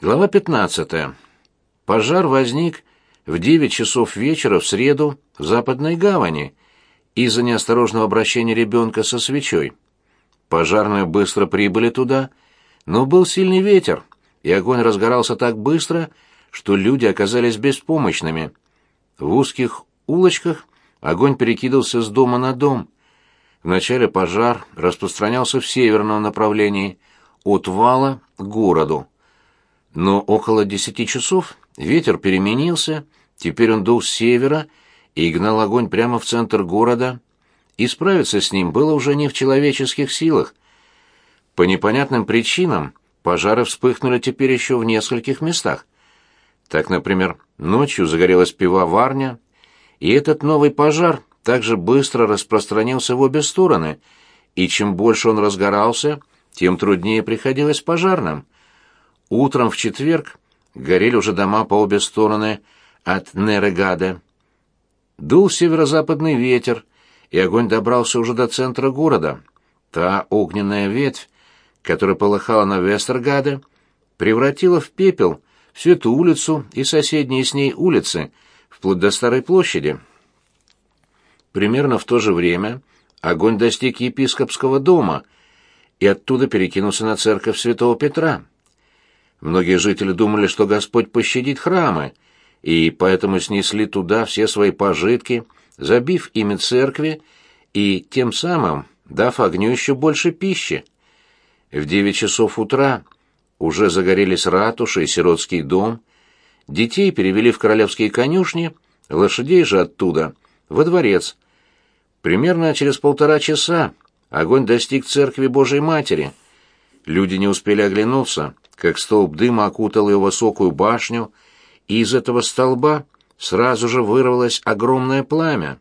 Глава 15. Пожар возник в 9 часов вечера в среду в Западной гавани из-за неосторожного обращения ребенка со свечой. Пожарные быстро прибыли туда, но был сильный ветер, и огонь разгорался так быстро, что люди оказались беспомощными. В узких улочках огонь перекидывался с дома на дом. Вначале пожар распространялся в северном направлении, от вала к городу. Но около десяти часов ветер переменился, теперь он дул с севера и гнал огонь прямо в центр города, и справиться с ним было уже не в человеческих силах. По непонятным причинам пожары вспыхнули теперь еще в нескольких местах. Так, например, ночью загорелась пивоварня, и этот новый пожар также быстро распространился в обе стороны, и чем больше он разгорался, тем труднее приходилось пожарным. Утром в четверг горели уже дома по обе стороны от Нерегада. Дул северо-западный ветер, и огонь добрался уже до центра города. Та огненная ветвь, которая полыхала на Вестергаде, превратила в пепел всю эту улицу и соседние с ней улицы, вплоть до Старой площади. Примерно в то же время огонь достиг епископского дома и оттуда перекинулся на церковь Святого Петра. Многие жители думали, что Господь пощадит храмы, и поэтому снесли туда все свои пожитки, забив ими церкви и тем самым дав огню еще больше пищи. В девять часов утра уже загорелись ратуша и сиротский дом, детей перевели в королевские конюшни, лошадей же оттуда во дворец. Примерно через полтора часа огонь достиг церкви Божией Матери. Люди не успели оглянуться, как столб дыма окутал ее высокую башню, и из этого столба сразу же вырвалось огромное пламя.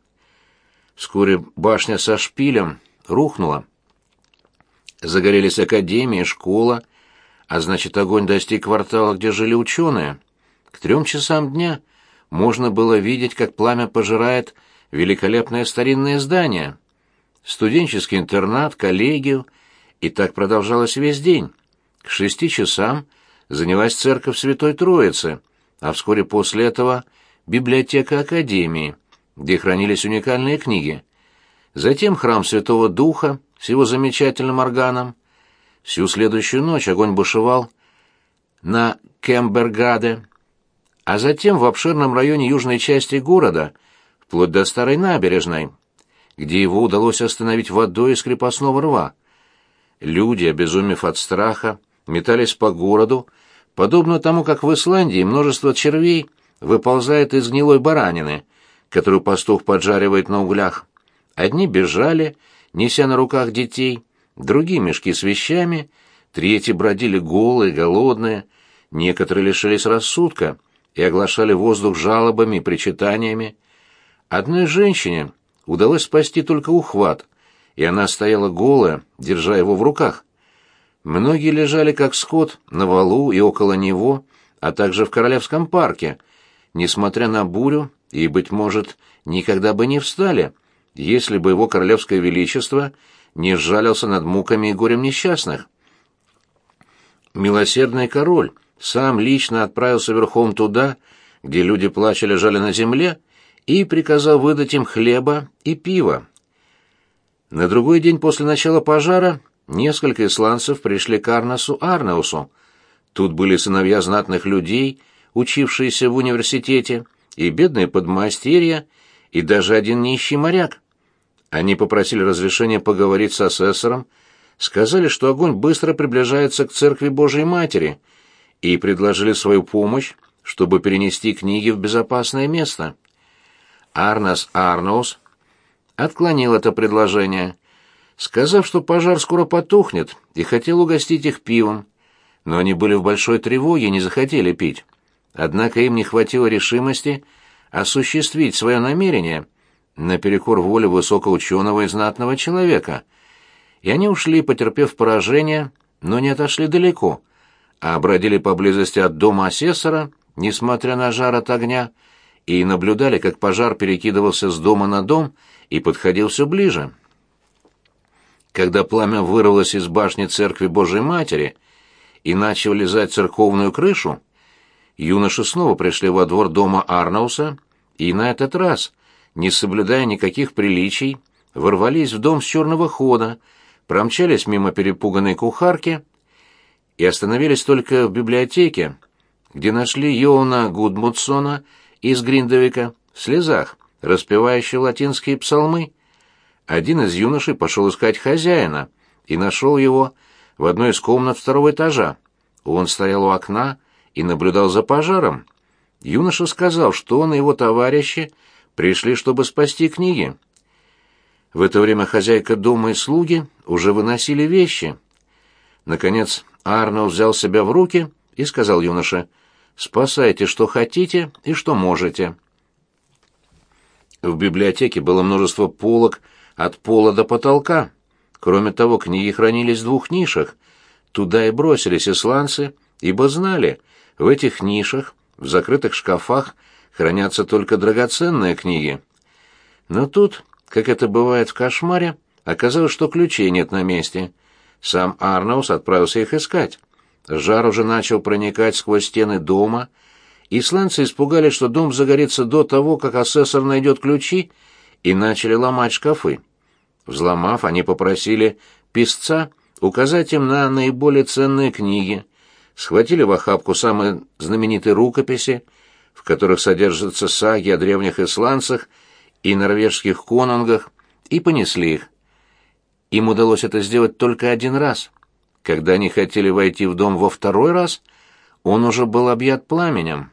Вскоре башня со шпилем рухнула. Загорелись академия, школа, а значит, огонь достиг квартала, где жили ученые. К трем часам дня можно было видеть, как пламя пожирает великолепное старинное здание, студенческий интернат, коллегию, и так продолжалось весь день. К шести часам занялась церковь Святой Троицы, а вскоре после этого библиотека Академии, где хранились уникальные книги. Затем храм Святого Духа с его замечательным органом. Всю следующую ночь огонь бушевал на Кембергаде, а затем в обширном районе южной части города, вплоть до Старой набережной, где его удалось остановить водой из крепостного рва. Люди, обезумев от страха, метались по городу, подобно тому, как в Исландии множество червей выползает из гнилой баранины, которую пастух поджаривает на углях. Одни бежали, неся на руках детей, другие мешки с вещами, третьи бродили голые, голодные, некоторые лишились рассудка и оглашали воздух жалобами и причитаниями. Одной женщине удалось спасти только ухват, и она стояла голая, держа его в руках. Многие лежали как скот на валу и около него, а также в Королевском парке, несмотря на бурю, и, быть может, никогда бы не встали, если бы его королевское величество не сжалился над муками и горем несчастных. Милосердный король сам лично отправился верхом туда, где люди плача лежали на земле, и приказал выдать им хлеба и пива. На другой день после начала пожара Несколько исландцев пришли к Арнасу Арнаусу. Тут были сыновья знатных людей, учившиеся в университете, и бедные подмастерья, и даже один нищий моряк. Они попросили разрешения поговорить с асессором, сказали, что огонь быстро приближается к церкви Божией Матери, и предложили свою помощь, чтобы перенести книги в безопасное место. Арнас Арнаус отклонил это предложение, сказав, что пожар скоро потухнет, и хотел угостить их пивом. Но они были в большой тревоге и не захотели пить. Однако им не хватило решимости осуществить свое намерение наперекор воле высокоученого и знатного человека. И они ушли, потерпев поражение, но не отошли далеко, а бродили поблизости от дома асессора, несмотря на жар от огня, и наблюдали, как пожар перекидывался с дома на дом и подходил все ближе. Когда пламя вырвалось из башни церкви Божией Матери и начал лизать церковную крышу, юноши снова пришли во двор дома Арнауса и на этот раз, не соблюдая никаких приличий, ворвались в дом с черного хода, промчались мимо перепуганной кухарки и остановились только в библиотеке, где нашли Йоана Гудмутсона из Гриндовика в слезах, распевающий латинские псалмы. Один из юношей пошел искать хозяина и нашел его в одной из комнат второго этажа. Он стоял у окна и наблюдал за пожаром. Юноша сказал, что он и его товарищи пришли, чтобы спасти книги. В это время хозяйка дома и слуги уже выносили вещи. Наконец Арно взял себя в руки и сказал юноше, «Спасайте, что хотите и что можете». В библиотеке было множество полок от пола до потолка. Кроме того, книги хранились в двух нишах. Туда и бросились исландцы, ибо знали, в этих нишах, в закрытых шкафах, хранятся только драгоценные книги. Но тут, как это бывает в кошмаре, оказалось, что ключей нет на месте. Сам Арнаус отправился их искать. Жар уже начал проникать сквозь стены дома, Исландцы испугались, что дом загорится до того, как асессор найдет ключи, и начали ломать шкафы. Взломав, они попросили писца указать им на наиболее ценные книги, схватили в охапку самые знаменитые рукописи, в которых содержатся саги о древних исландцах и норвежских конунгах, и понесли их. Им удалось это сделать только один раз. Когда они хотели войти в дом во второй раз, он уже был объят пламенем.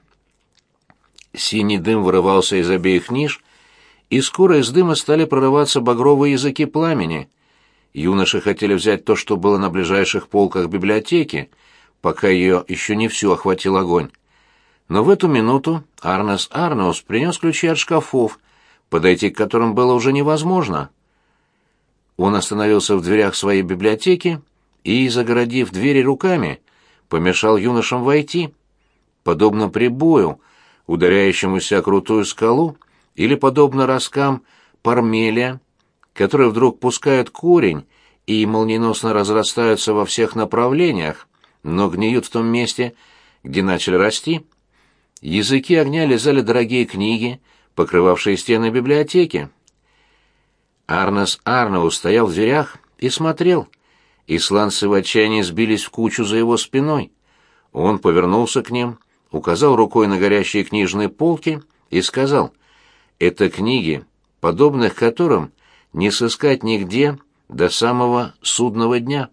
Синий дым вырывался из обеих ниш, и скоро из дыма стали прорываться багровые языки пламени. Юноши хотели взять то, что было на ближайших полках библиотеки, пока ее еще не всю охватил огонь. Но в эту минуту Арнес Арнеус принес ключи от шкафов, подойти к которым было уже невозможно. Он остановился в дверях своей библиотеки и, загородив двери руками, помешал юношам войти. Подобно прибою, ударяющемуся о крутую скалу, или подобно росткам пармелия, которые вдруг пускают корень и молниеносно разрастаются во всех направлениях, но гниют в том месте, где начали расти. Языки огня лизали дорогие книги, покрывавшие стены библиотеки. Арнес Арнеус стоял в дверях и смотрел. Исландцы в отчаянии сбились в кучу за его спиной. Он повернулся к ним — указал рукой на горящие книжные полки и сказал, «Это книги, подобных которым не сыскать нигде до самого судного дня».